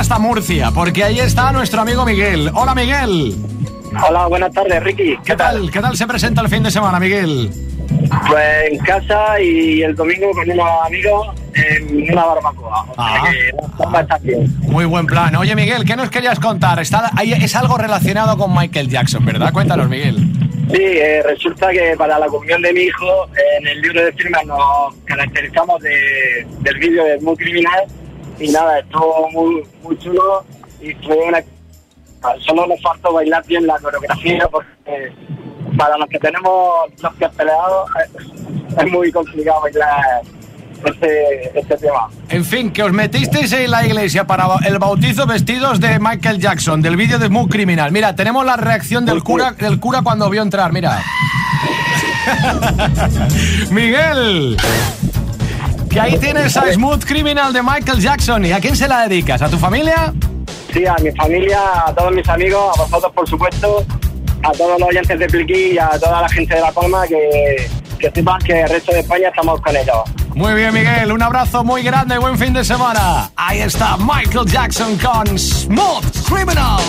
Hasta Murcia, porque ahí está nuestro amigo Miguel. Hola, Miguel. Hola, buenas tardes, Ricky. ¿Qué tal? ¿Qué tal se presenta el fin de semana, Miguel? Pues en casa y el domingo con unos amigos en una barbacoa. Ah. que vamos a estar bien. Muy buen plan. Oye, Miguel, ¿qué nos querías contar? Está, ahí es algo relacionado con Michael Jackson, ¿verdad? Cuéntanos, Miguel. Sí, eh, resulta que para la comunión de mi hijo, en el libro de firmas nos caracterizamos de- del vídeo de Muy Criminal y nada, estuvo muy, muy chulo y fue una... Solo nos faltó bailar bien la coreografía porque para los que tenemos los pies peleados eh, es muy complicado bailar este, este tema. En fin, que os metisteis en la iglesia para el bautizo vestidos de Michael Jackson, del vídeo de Muy Criminal. Mira, tenemos la reacción del cura, del cura cuando vio entrar, mira. Miguel, que ahí tienes a Smooth Criminal de Michael Jackson. ¿Y a quién se la dedicas? ¿A tu familia? Sí, a mi familia, a todos mis amigos, a vosotros por supuesto, a todos los oyentes de Pliquí y a toda la gente de La Palma que, que sepan que el resto de España estamos con ellos. Muy bien, Miguel. Un abrazo muy grande y buen fin de semana. Ahí está Michael Jackson con Smooth Criminal.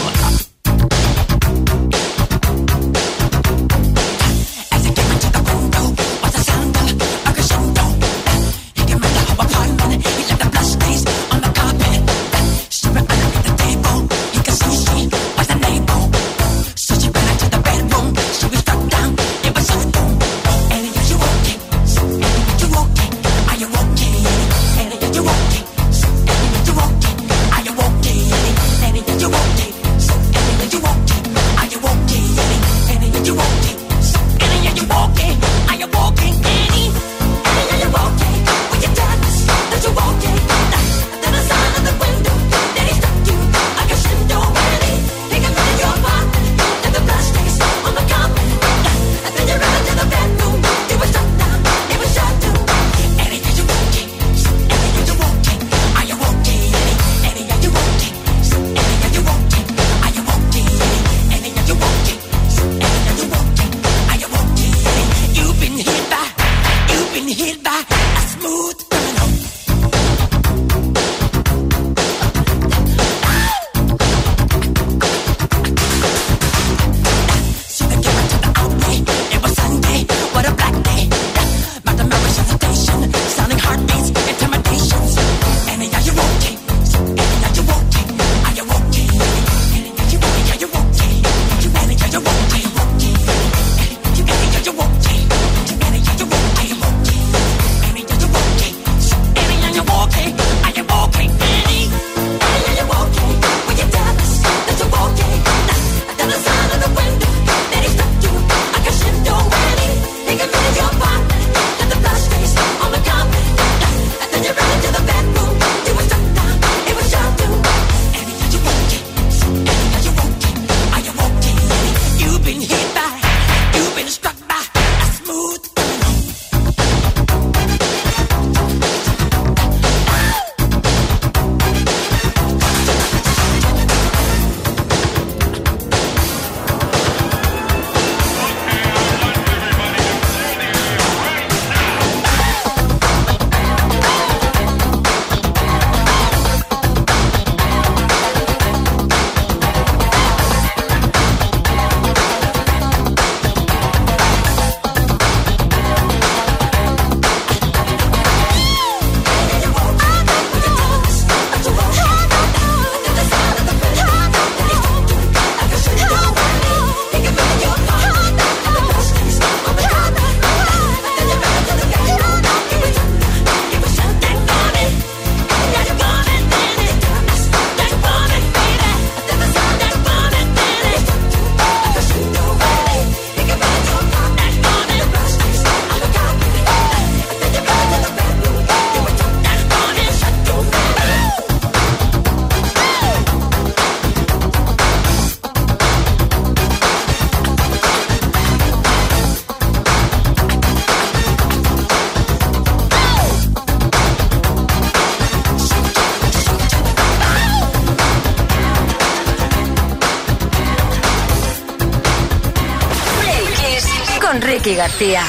García.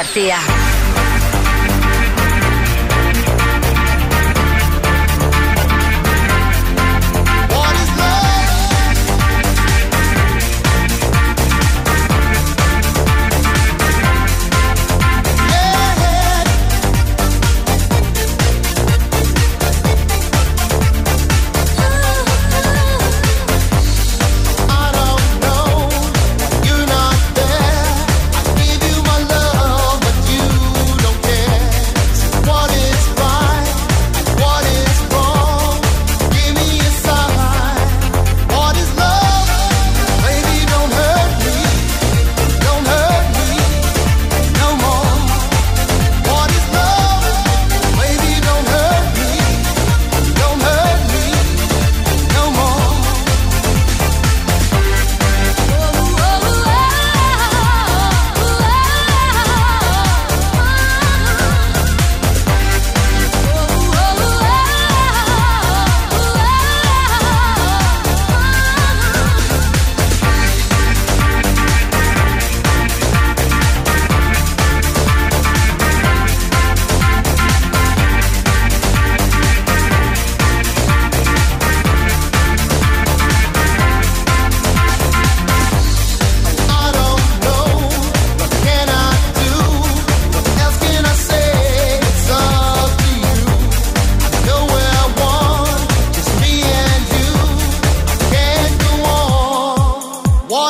García.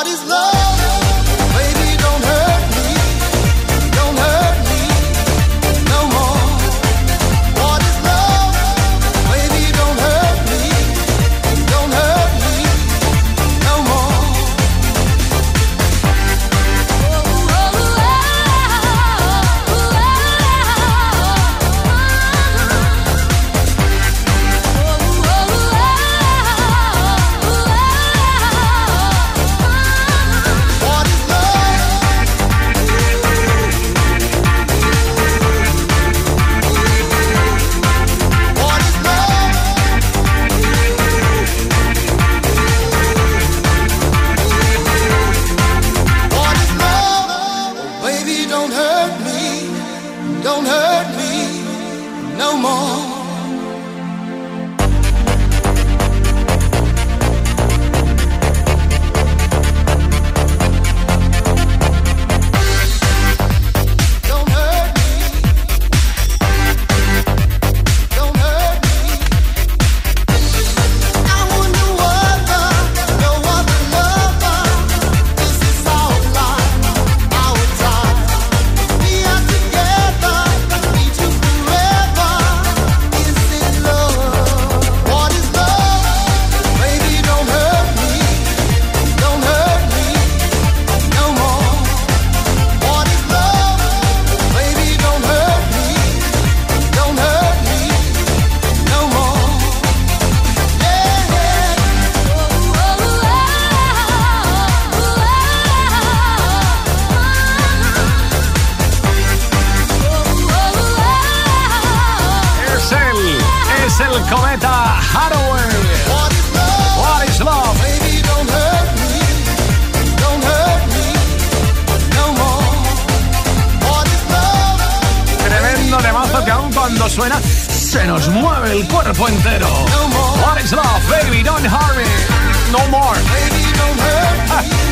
what is love? Cuerpo entero. What is love, baby? Don't hurt me. No more. Baby, don't hurt me.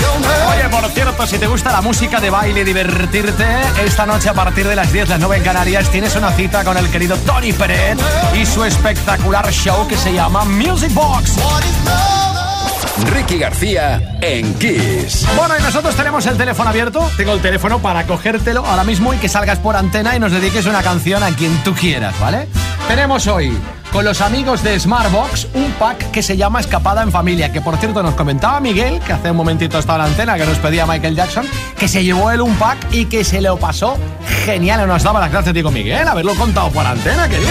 Don't hurt Oye, por cierto, si te gusta la música de baile y divertirte, esta noche a partir de las 10, las 9 en Canarias, tienes una cita con el querido Tony Peret y su espectacular show que se llama Music Box. What is love? Ricky García en Kiss. Bueno, y nosotros tenemos el teléfono abierto. Tengo el teléfono para cogértelo ahora mismo y que salgas por antena y nos dediques una canción a quien tú quieras, ¿vale? Tenemos hoy con los amigos de Smartbox un pack que se llama Escapada en Familia, que por cierto nos comentaba Miguel, que hace un momentito estaba en la antena, que nos pedía Michael Jackson, que se llevó él un pack y que se lo pasó genial. Nos daba las gracias, digo Miguel, haberlo contado por antena, querido.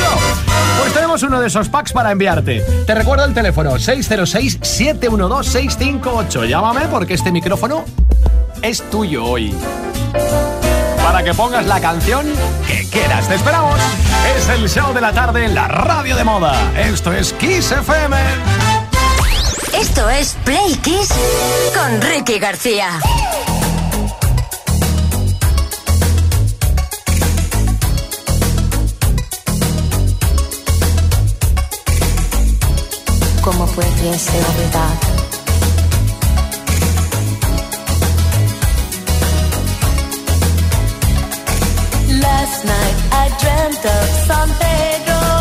Pues tenemos uno de esos packs para enviarte. Te recuerdo el teléfono 606-712-658. Llámame porque este micrófono es tuyo hoy para que pongas la canción que quieras. Te esperamos. Es el show de la tarde en la radio de moda. Esto es Kiss FM. Esto es Play Kiss con Ricky García. ¿Cómo pudiese olvidar? Last night I dreamt of San Pedro.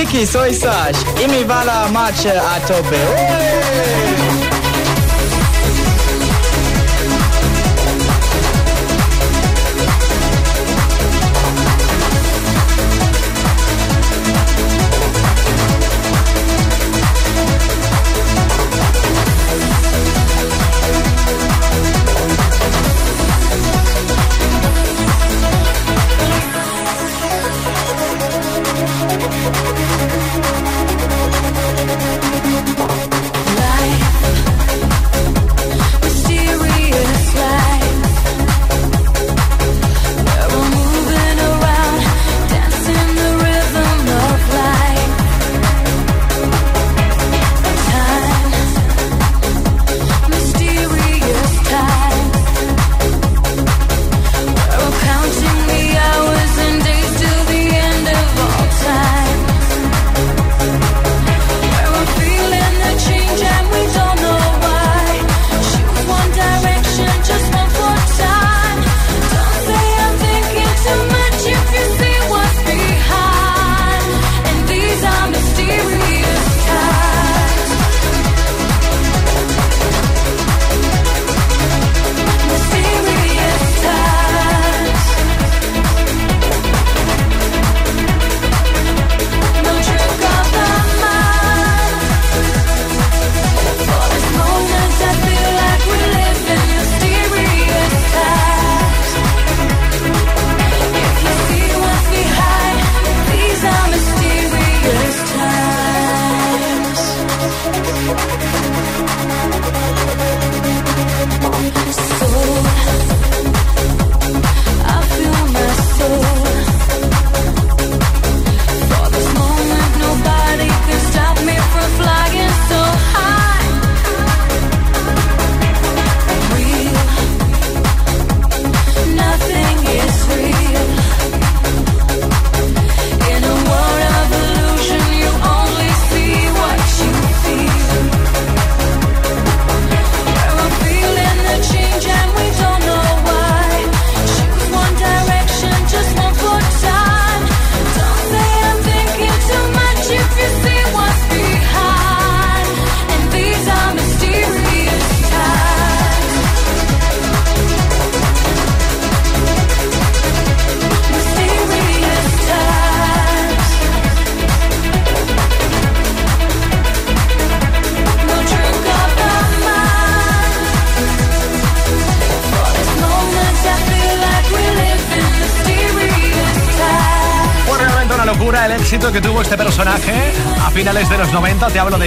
Hola Ricky, soy Sash. Y me va la marcha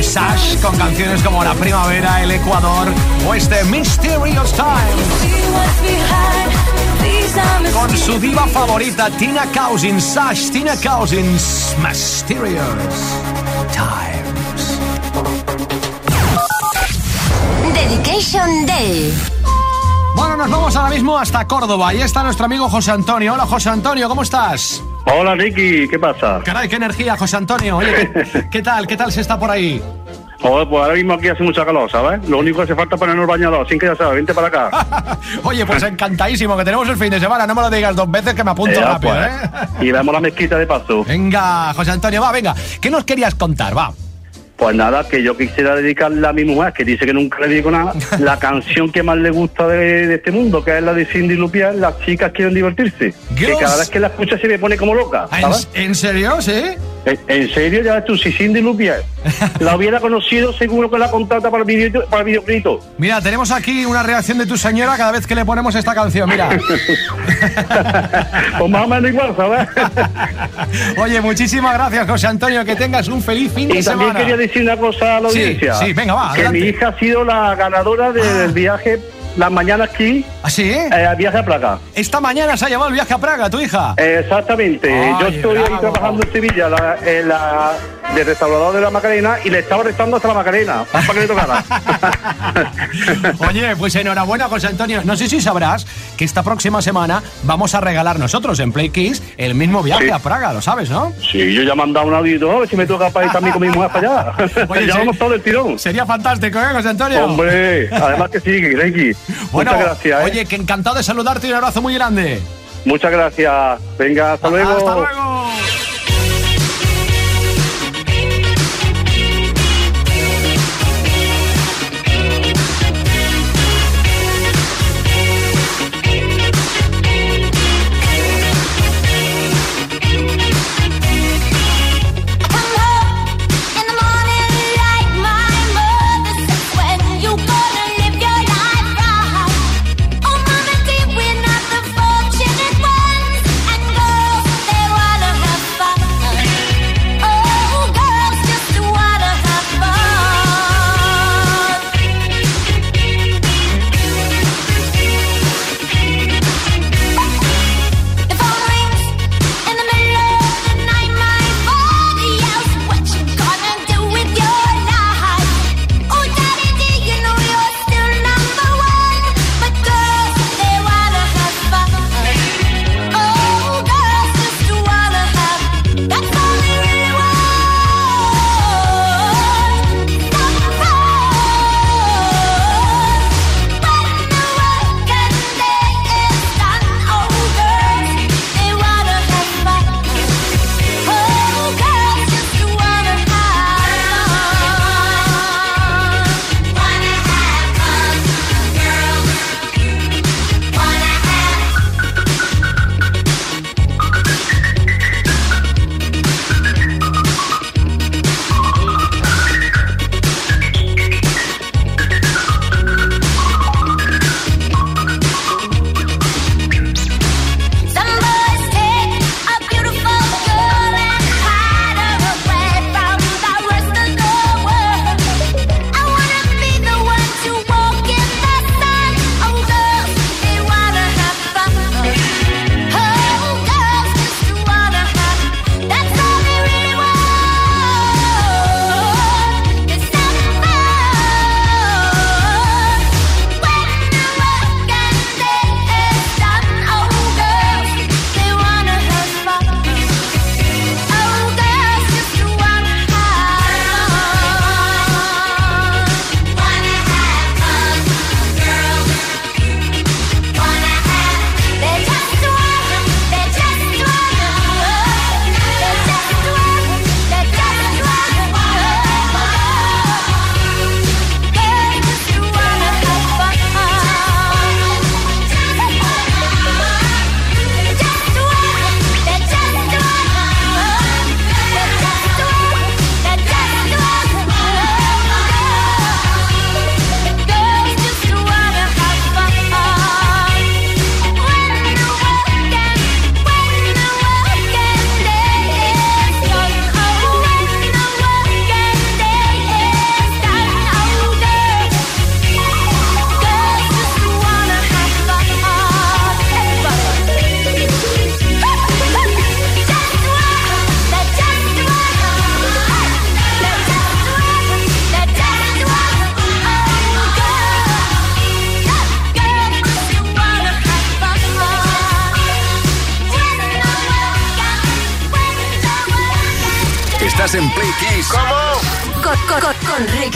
de Sash con canciones como La Primavera, El Ecuador o este Mysterious Time. See what's behind. These are Con su diva favorita, Tina Cousins. Sash, Tina Cousins. Mysterious Times. Dedication Day. Bueno, nos vamos ahora mismo hasta Córdoba. Ahí está nuestro amigo José Antonio. Hola, José Antonio, ¿cómo estás? Hola Ricky, ¿qué pasa? Caray, qué energía, José Antonio. Oye, ¿qué, qué tal? ¿Qué tal se está por ahí? Joder, pues ahora mismo aquí hace mucha calor, ¿sabes? Lo único que hace falta es ponernos bañador, sin que ya sabes, vente para acá. Oye, pues encantadísimo que tenemos el fin de semana. No me lo digas dos veces que me apunto rápido, pues. ¿eh? Y vemos la mezquita de paso. Venga, José Antonio, va, venga. ¿Qué nos querías contar? Va. Pues nada, que yo quisiera dedicarle a mi mujer, que dice que nunca le digo nada, la canción que más le gusta de, de este mundo, que es la de Cindy Lupiar, Las chicas quieren divertirse. Que cada vez que la escucha se me pone como loca, ¿En, ¿sabes? en serio? ¿Sí? En, en serio, ya ves tú, si Cindy Lupiar la hubiera conocido, seguro que la contrata para el video, para el videoclip. Mira, tenemos aquí una reacción de tu señora cada vez que le ponemos esta canción. Mira. pues más o menos igual, ¿sabes? Oye, muchísimas gracias, José Antonio. Que tengas un feliz fin de Y también semana. quería decir una cosa a la Sí, audiencia. sí, venga, va, Que adelante. mi hija ha sido la ganadora del viaje las mañanas aquí, ¿Ah, sí? eh, viaje a Praga. Esta mañana se ha llevado el viaje a Praga, tu hija. Exactamente. Ay, Yo estoy bravo. ahí trabajando en Sevilla, la, en la de restaurador de la Macarena y le estaba restando hasta la Macarena, para que le tocara. Oye, pues enhorabuena, José Antonio. No sé si sabrás que esta próxima semana vamos a regalar nosotros en Play Kiss el mismo viaje a Praga, lo sabes, ¿no? Sí, yo ya me han dado un audio, a si me toca para ir también con mi mujer para allá. Oye, ya vamos todo el tirón. Sería fantástico, ¿eh, José Antonio? Hombre, además que sí, Gregi. Bueno, Muchas gracias. ¿eh? Oye, que encantado de saludarte y un abrazo muy grande. Muchas gracias. Venga, hasta luego. Hasta luego.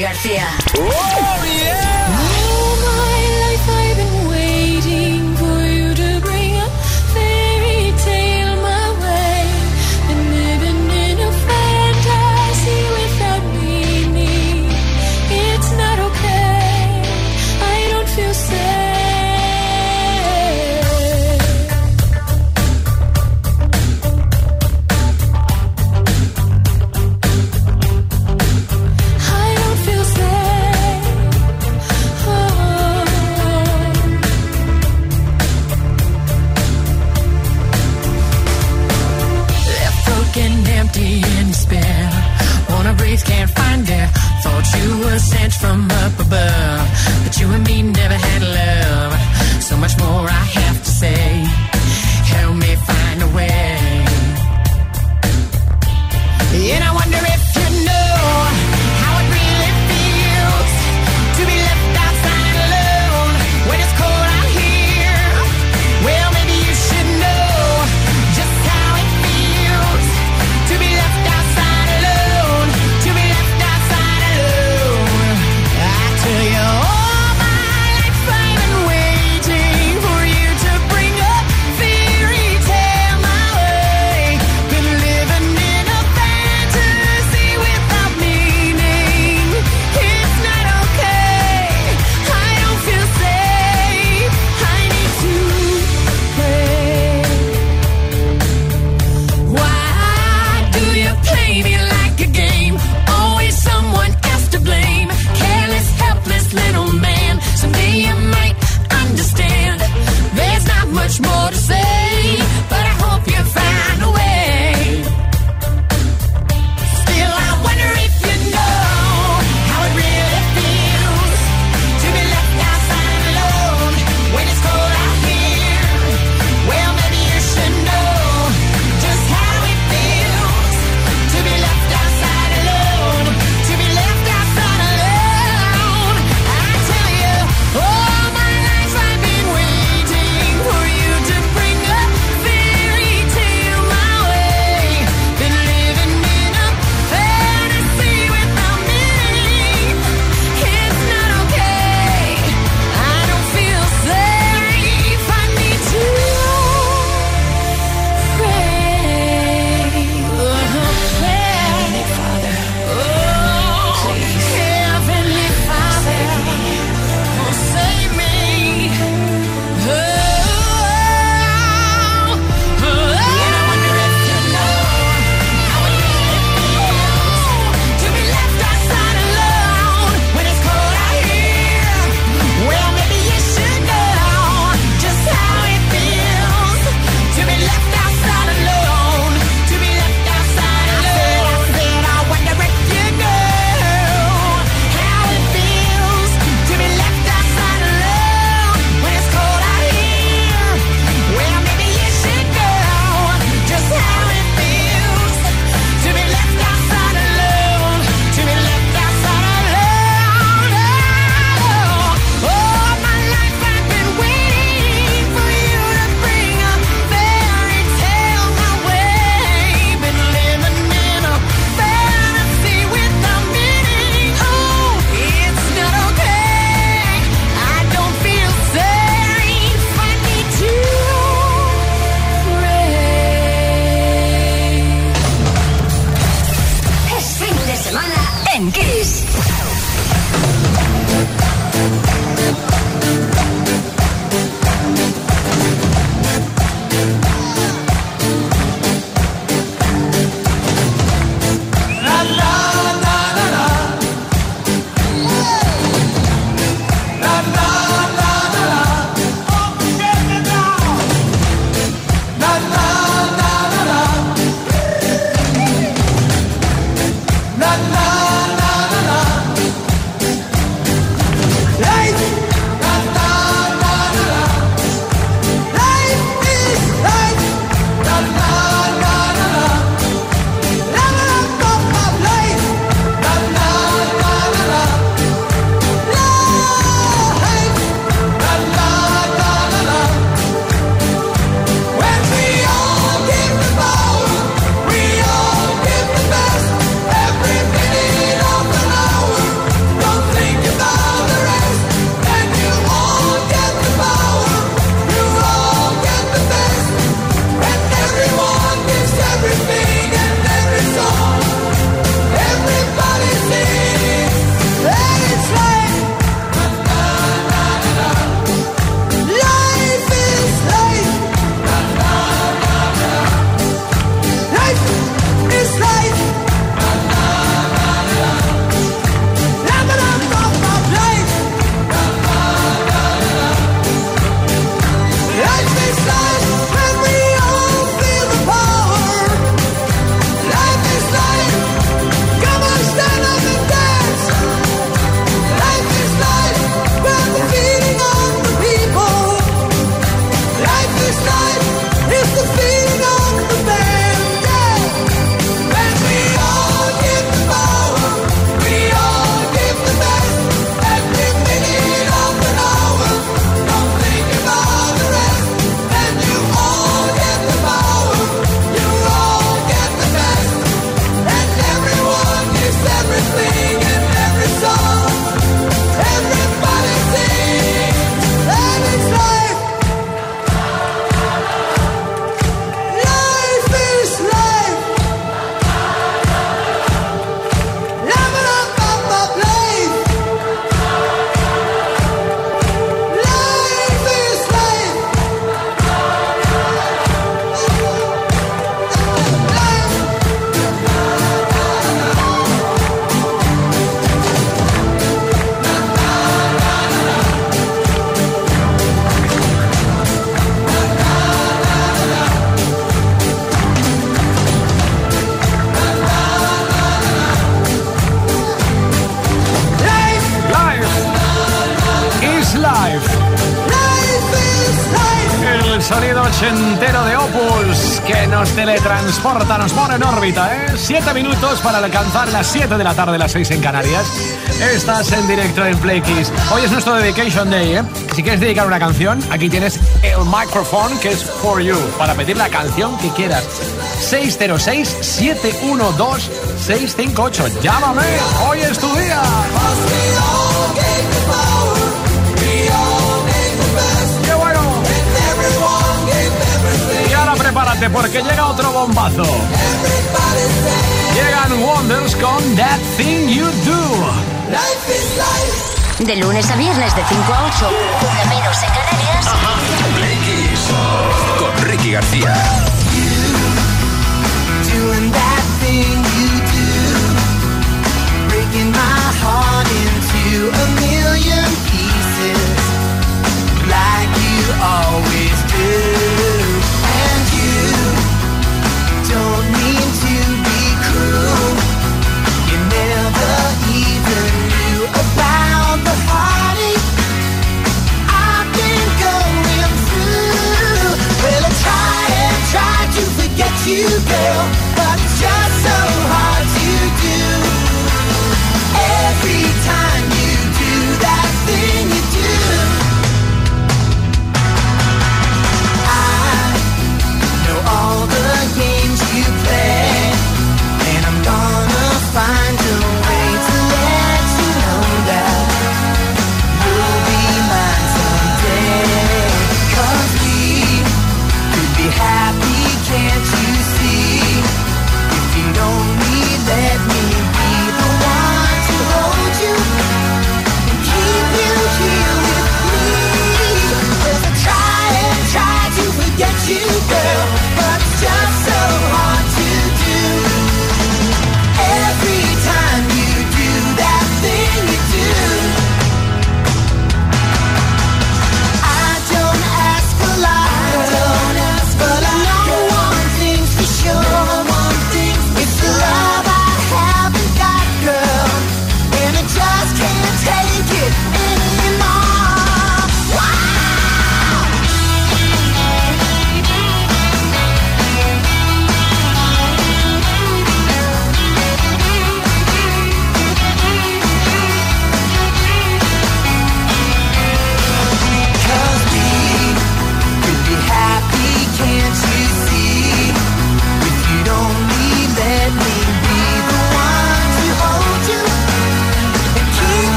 García. And I wonder 7 minutos para alcanzar las 7 de la tarde, las 6 en Canarias. Estás en directo en Play Kiss. Hoy es nuestro Dedication Day, ¿eh? Si quieres dedicar una canción, aquí tienes el micrófono que es for you, para pedir la canción que quieras. 606-712-658. Llámame, hoy es tu día. ¡Qué bueno! Y ahora prepárate porque llega otro bombazo. Llegan Wonders con That Thing You Do. De lunes a viernes de 5 a 8, una menos en Canarias. Play con Ricky García. Doing that thing you do, breaking my heart into a million pieces, like you always do. You, girl,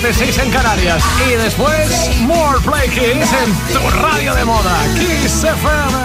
7, 6 en Canarias. Y después, More Play Kiss en tu radio de moda. Kiss FM.